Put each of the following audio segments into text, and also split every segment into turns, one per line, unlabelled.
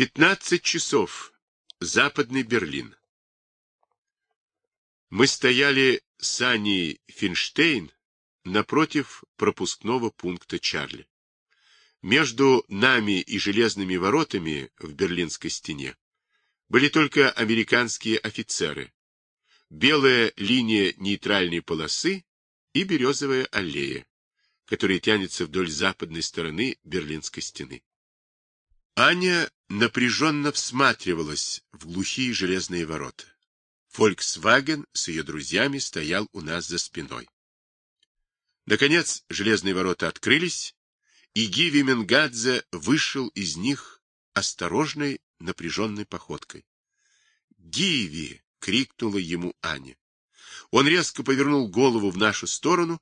15 часов. Западный Берлин. Мы стояли с Аней Финштейн напротив пропускного пункта Чарли. Между нами и железными воротами в Берлинской стене были только американские офицеры, белая линия нейтральной полосы и березовая аллея, которая тянется вдоль западной стороны Берлинской стены. Аня напряженно всматривалась в глухие железные ворота. Volkswagen с ее друзьями стоял у нас за спиной. Наконец железные ворота открылись, и Гиви Менгадзе вышел из них осторожной, напряженной походкой. «Гиви!» — крикнула ему Аня. Он резко повернул голову в нашу сторону.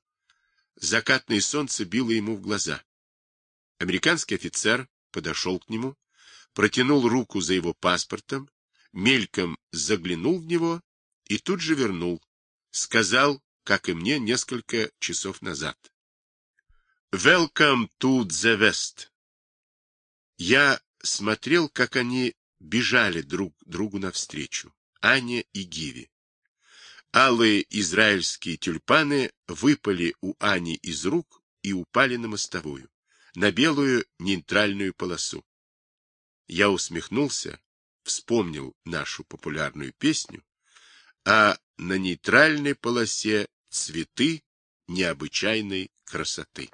Закатное солнце било ему в глаза. Американский офицер подошел к нему, протянул руку за его паспортом, мельком заглянул в него и тут же вернул. Сказал, как и мне несколько часов назад. Welcome to the West. Я смотрел, как они бежали друг другу навстречу, Аня и Гиви. Алые израильские тюльпаны выпали у Ани из рук и упали на мостовую, на белую нейтральную полосу. Я усмехнулся, вспомнил нашу популярную песню, а на нейтральной полосе цветы необычайной красоты.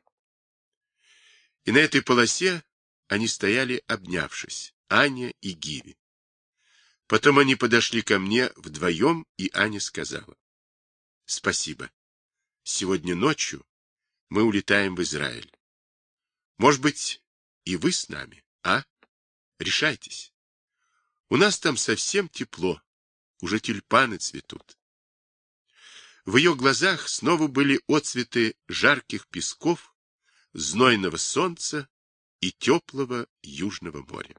И на этой полосе они стояли, обнявшись, Аня и Гиви. Потом они подошли ко мне вдвоем, и Аня сказала. — Спасибо. Сегодня ночью мы улетаем в Израиль. Может быть, и вы с нами, а? Решайтесь. У нас там совсем тепло, уже тюльпаны цветут. В ее глазах снова были отцветы жарких песков знойного солнца и теплого южного моря.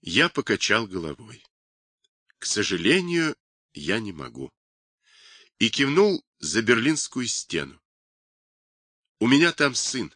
Я покачал головой. К сожалению, я не могу. И кивнул за Берлинскую стену. У меня там сын.